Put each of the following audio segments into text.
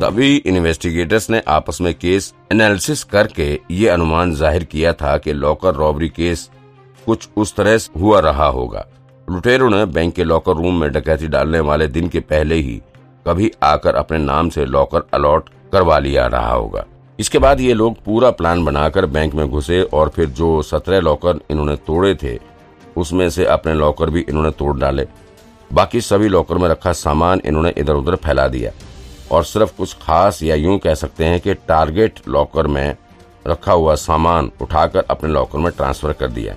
तभी इन्वेस्टिगेटर्स ने आपस में केस एनालिसिस करके ये अनुमान ज़ाहिर किया था कि लॉकर रॉबरी केस कुछ उस तरह हुआ रहा होगा। लुटेरों ने बैंक के लॉकर रूम में डकैती डालने वाले दिन के पहले ही कभी आकर अपने नाम से लॉकर अलॉट करवा लिया रहा होगा। इसके बाद ये लोग पूरा प्लान बनाकर बैंक में घुसे और फिर जो सत्रह लॉकर इन्होंने तोड़े थे, उसमें से अपने लॉकर भी इन्होंने तोड़ डाले। बाकी सभी लॉकर में रखा सामान इन्होंने इधर उधर फैला दिया। और सिर्फ़ कुछ खास या यूँ कह सकते हैं कि टारगेट लॉकर में रखा हुआ सामान उठाकर अपने लॉकर में ट्रांसफ़र कर दिया।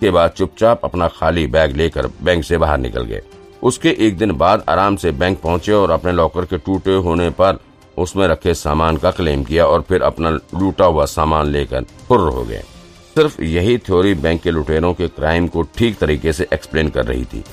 के बाद चुपचाप अपना खाली बैग लेकर बैंक से बाहर निकल गए। उसके एक दिन बाद आराम से बैंक पहुँचे और अपने लॉकर के टूटे होने पर उसमें रखे सामान का क्लेम किया और फिर अपना लूटा हुआ सामान लेकर फुर्र हो गए। सिर्फ़ यही थ्योरी बैंक के लुटेरों के क्राइम को ठीक तरीके से एक्सप्लेन कर रही थी।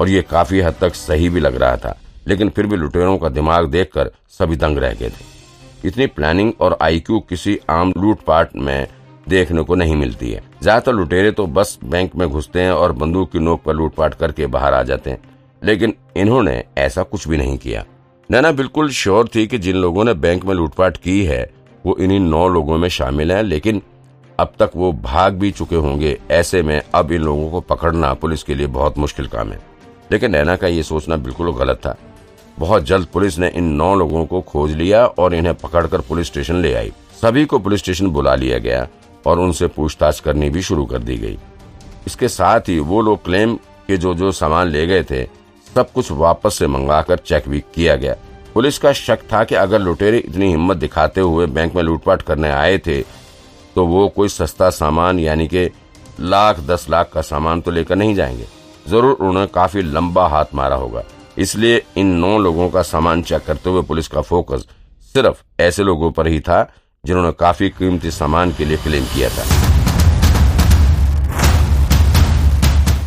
और ये काफ़ी हद तक सही भी लग रहा था। लेकिन फिर भी लुटेरों का दिमाग देखकर सभी दंग रह गए थे। इतनी प्लानिंग और आईक्यू किसी आम लूटपाट में देखने को नहीं मिलती है। ज़्यादातर लुटेरे तो बस बैंक में घुसते हैं और बंदूक की नोक पर लूटपाट करके बाहर आ जाते हैं। लेकिन इन्होंने ऐसा कुछ भी नहीं किया। नैना बिल्कुल श्योर थी कि जिन लोगों ने बैंक में लूटपाट की है, वो इन्हीं नौ लोगों में शामिल है, लेकिन अब तक वो भाग भी चुके होंगे। ऐसे में अब इन लोगों को पकड़ना पुलिस के लिए बहुत मुश्किल काम है। लेकिन नैना का ये सोचना बिल्कुल गलत था। बहुत जल्द पुलिस ने इन नौ लोगों को खोज लिया और इन्हें पकड़कर पुलिस स्टेशन ले आई। सभी को पुलिस स्टेशन बुला लिया गया और उनसे पूछताछ करनी भी शुरू कर दी गई। इसके साथ ही वो लोग क्लेम के जो जो सामान ले गए थे, सब कुछ वापस से मंगाकर चेक भी किया गया। पुलिस का शक था कि अगर लुटेरे इतनी हिम्मत दिखाते हुए बैंक में लूटपाट करने आए थे तो वो कोई सस्ता सामान यानी कि लाख दस लाख का सामान तो लेकर नहीं जाएँगे। ज़रूर उन्होंने काफ़ी लंबा हाथ मारा होगा। इसलिए इन नौ लोगों का सामान चेक करते हुए पुलिस का फोकस सिर्फ़ ऐसे लोगों पर ही था, जिन्होंने काफ़ी कीमती सामान के लिए क्लेम किया था।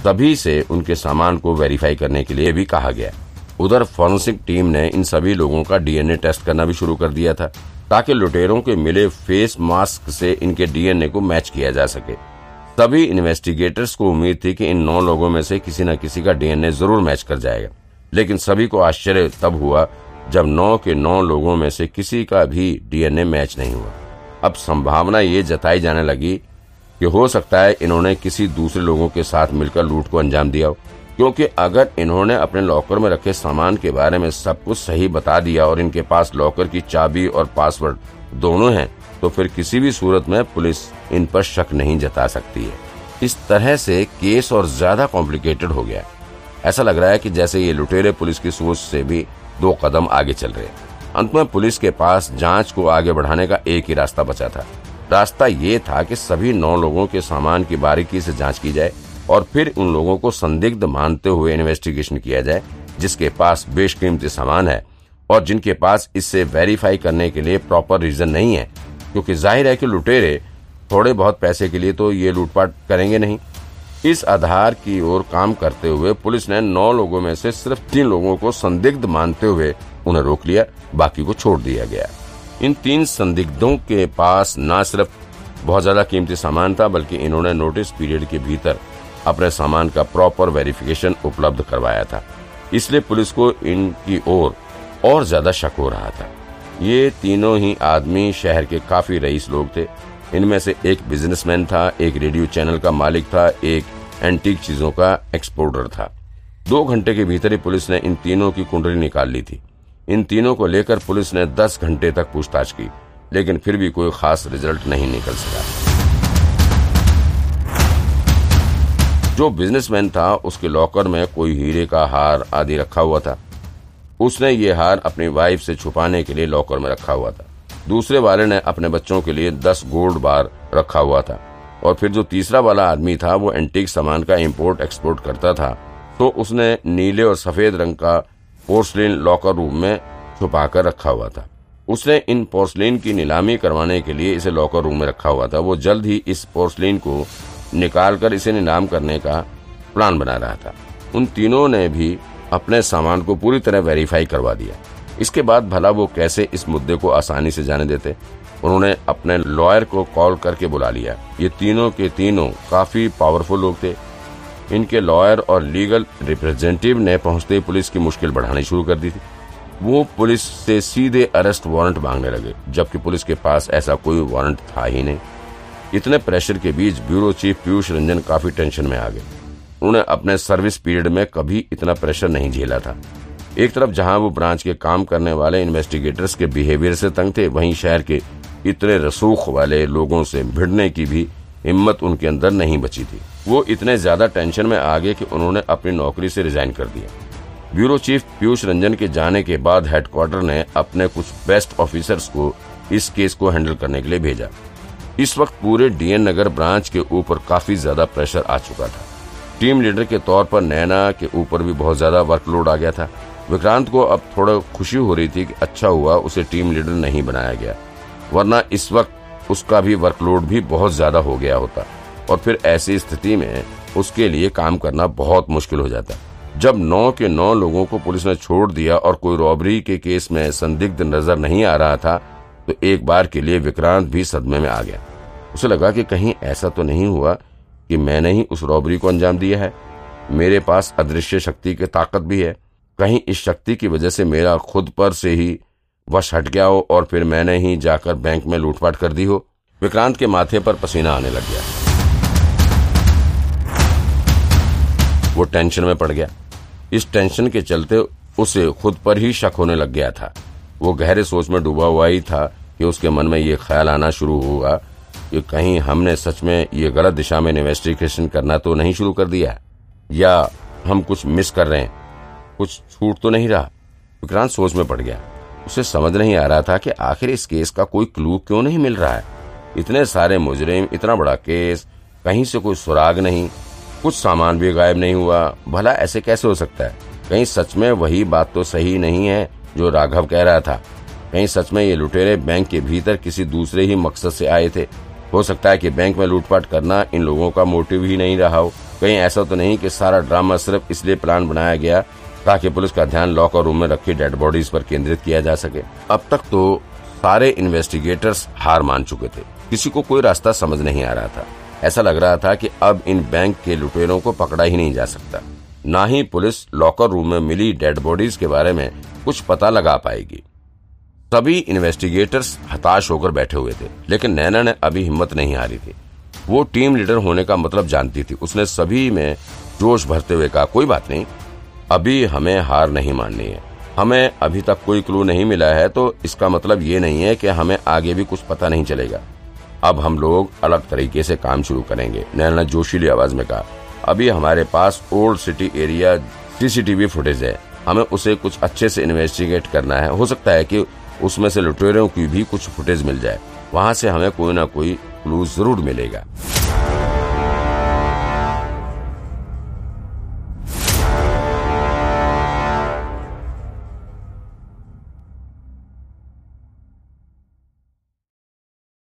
सभी से उनके सामान को वेरीफाई करने के लिए भी कहा गया। उधर फॉरेंसिक टीम ने इन सभी लोगों का डीएनए टेस्ट करना भी शुरू कर दिया था, ताकि लुटेरों के मिले फेस मास्क से इनके डीएनए को मैच किया जा सके। सभी इन्वेस्टिगेटर्स को उम्मीद थी कि इन नौ लोगों में से किसी न किसी का डीएनए ज़रूर मैच कर जाएगा। लेकिन सभी को आश्चर्य तब हुआ जब नौ के नौ लोगों में से किसी का भी डीएनए मैच नहीं हुआ। अब संभावना ये जताई जाने लगी कि हो सकता है इन्होंने किसी दूसरे लोगों के साथ मिलकर लूट को अंजाम दिया हो, क्योंकि अगर इन्होंने अपने लॉकर में रखे सामान के बारे में सब कुछ सही बता दिया और इनके पास लॉकर की चाबी और पासवर्ड दोनों हैं तो फिर किसी भी सूरत में पुलिस इन पर शक नहीं जता सकती है। इस तरह से केस और ज़्यादा कॉम्प्लिकेटेड हो गया ऐसा लग रहा है कि जैसे ये लुटेरे पुलिस की सोच से भी दो कदम आगे चल रहे अंत में पुलिस के पास जाँच को आगे बढ़ाने का एक ही रास्ता बचा था। रास्ता ये था कि सभी नौ लोगों के सामान की बारीकी से जाँच की जाए और फिर उन लोगों को संदिग्ध मानते हुए इन्वेस्टिगेशन किया जाए, जिसके पास बेशकीमती सामान है और जिनके पास इससे वेरीफाई करने के लिए प्रॉपर रीजन नहीं है, क्योंकि ज़ाहिर है कि लुटेरे थोड़े बहुत पैसे के लिए तो ये लूटपाट करेंगे नहीं। इस आधार की ओर काम करते हुए पुलिस ने नौ लोगों में से सिर्फ़ तीन लोगों को संदिग्ध मानते हुए उन्हें रोक लिया बाकी को छोड़ दिया गया। इन तीन संदिग्धों के पास न सिर्फ़ बहुत ज़्यादा कीमती सामान था बल्कि इन्होंने नोटिस पीरियड के भीतर अपने सामान का प्रॉपर वेरिफिकेशन उपलब्ध करवाया था। इसलिए पुलिस को इनकी ओर और, ज़्यादा शक हो रहा था। ये तीनों ही आदमी शहर के काफ़ी रईस लोग थे। इनमें से एक बिजनेसमैन था, एक रेडियो चैनल का मालिक था, एक एंटीक चीज़ों का एक्सपोर्टर था। दो घंटे के भीतर ही पुलिस ने इन तीनों की कुंडली निकाल ली थी। इन तीनों को लेकर पुलिस ने दस घंटे तक पूछताछ की, लेकिन फिर भी कोई खास रिज़ल्ट नहीं निकल सका। जो बिजनेसमैन था, उसके लॉकर में कोई हीरे का हार आदि रखा हुआ था। उसने ये हार अपनी वाइफ से छुपाने के लिए लॉकर में रखा हुआ था। दूसरे वाले ने अपने बच्चों के लिए दस गोल्ड बार रखा हुआ था। और फिर जो तीसरा वाला आदमी था, वो एंटीक सामान का इम्पोर्ट एक्सपोर्ट करता था तो उसने नीले और सफ़ेद रंग का पोर्सलिन लॉकर रूम में छुपा कर रखा हुआ था। उसने इन पोर्सलिन की नीलामी करवाने के लिए इसे लॉकर रूम में रखा हुआ था। वो जल्द ही इस पोर्सलिन को निकाल कर इसे नीलाम करने का प्लान बना रहा था। उन तीनों ने भी अपने सामान को पूरी तरह वेरीफाई करवा दिया। इसके बाद भला वो कैसे इस मुद्दे को आसानी से जाने देते? उन्होंने अपने लॉयर को कॉल करके बुला लिया। ये तीनों के तीनों काफ़ी पावरफुल लोग थे। इनके लॉयर और लीगल रिप्रेजेंटेटिव ने पहुँचते ही पुलिस की मुश्किल बढ़ानी शुरू कर दी थी। वो पुलिस से सीधे अरेस्ट वारंट मांगने लगे, जबकि पुलिस के पास ऐसा कोई वारंट था ही नहीं। इतने प्रेशर के बीच ब्यूरो चीफ पीयूष रंजन काफ़ी टेंशन में आ गए। उन्होंने अपने सर्विस पीरियड में कभी इतना प्रेशर नहीं झेला था। एक तरफ़ जहाँ वो ब्रांच के काम करने वाले इन्वेस्टिगेटर्स के बिहेवियर से तंग थे, वहीं शहर के इतने रसूख वाले लोगों से भिड़ने की भी हिम्मत उनके अंदर नहीं बची थी। वो इतने ज़्यादा टेंशन में आ गए कि उन्होंने अपनी नौकरी से रिजाइन कर दिया। ब्यूरो चीफ पीयूष रंजन के जाने के बाद हेडक्वार्टर ने अपने कुछ बेस्ट ऑफिसर्स को इस केस को हैंडल करने के लिए भेजा। इस वक्त पूरे डीएन नगर ब्रांच के ऊपर काफ़ी ज़्यादा प्रेशर आ चुका था। टीम लीडर के तौर पर नैना के ऊपर भी बहुत ज़्यादा वर्कलोड आ गया था। विक्रांत को अब थोड़ा खुशी हो रही थी कि अच्छा हुआ, उसे टीम लीडर नहीं बनाया गया। वरना इस वक्त उसका भी वर्कलोड भी बहुत ज़्यादा हो गया होता। और फिर ऐसी स्थिति में उसके लिए काम करना बहुत मुश्किल हो जाता। जब नौ के नौ लोगों को पुलिस ने छोड़ दिया और कोई रॉबरी के केस में संदिग्ध नज़र नहीं आ रहा था तो एक बार के लिए विक्रांत भी सदमे में आ गया। उसे लगा कि कहीं ऐसा तो नहीं हुआ कि मैंने ही उस रॉबरी को अंजाम दिया है। मेरे पास अदृश्य शक्ति की ताकत भी है। कहीं इस शक्ति की वजह से मेरा खुद पर से ही वश हट गया हो और फिर मैंने ही जाकर बैंक में लूटपाट कर दी हो, विक्रांत के माथे पर पसीना आने लग गया। वो टेंशन में पड़ गया। इस टेंशन के चलते उसे खुद पर ही शक होने लग गया था। वो गहरे सोच में डूबा हुआ ही था कि उसके मन में ये ख्याल आना शुरू हुआ कि कहीं हमने सच में ये गलत दिशा में इन्वेस्टिगेशन करना तो नहीं शुरू कर दिया या हम कुछ मिस कर रहे हैं। कुछ छूट तो नहीं रहा। विक्रांत सोच में पड़ गया। उसे समझ नहीं आ रहा था कि आखिर इस केस का कोई क्लू क्यों नहीं मिल रहा है। इतने सारे मुजरिम, इतना बड़ा केस, कहीं से कोई सुराग नहीं, कुछ सामान भी गायब नहीं हुआ, भला ऐसे कैसे हो सकता है? कहीं सच में वही बात तो सही नहीं है जो राघव कह रहा था। कहीं सच में ये लुटेरे बैंक के भीतर किसी दूसरे ही मकसद से आए थे। हो सकता है कि बैंक में लूटपाट करना इन लोगों का मोटिव ही नहीं रहा हो। कहीं ऐसा तो नहीं कि सारा ड्रामा सिर्फ़ इसलिए प्लान बनाया गया ताकि पुलिस का ध्यान लॉकर रूम में रखी डेड बॉडीज पर केंद्रित किया जा सके। अब तक तो सारे इन्वेस्टिगेटर्स हार मान चुके थे। किसी को कोई रास्ता समझ नहीं आ रहा था। ऐसा लग रहा था कि अब इन बैंक के लुटेरों को पकड़ा ही नहीं जा सकता। न ही पुलिस लॉकर रूम में मिली डेड बॉडीज के बारे में कुछ पता लगा पाएगी। सभी इन्वेस्टिगेटर्स हताश होकर बैठे हुए थे, लेकिन नैना ने अभी हिम्मत नहीं हारी थी। वो टीम लीडर होने का मतलब जानती थी। उसने सभी में जोश भरते हुए कहा, कोई बात नहीं अभी हमें हार नहीं माननी है। हमें अभी तक कोई क्लू नहीं मिला है तो इसका मतलब ये नहीं है कि हमें आगे भी कुछ पता नहीं चलेगा। अब हम लोग अलग तरीके से काम शुरू करेंगे, नैना जोशीली आवाज़ में कहा। अभी हमारे पास old city area CCTV footage है। हमें उसे कुछ अच्छे से इन्वेस्टिगेट करना है। हो सकता है कि उसमें से लुटेरों की भी कुछ फुटेज मिल जाए। वहाँ से हमें कोई ना कोई क्लू ज़रूर मिलेगा।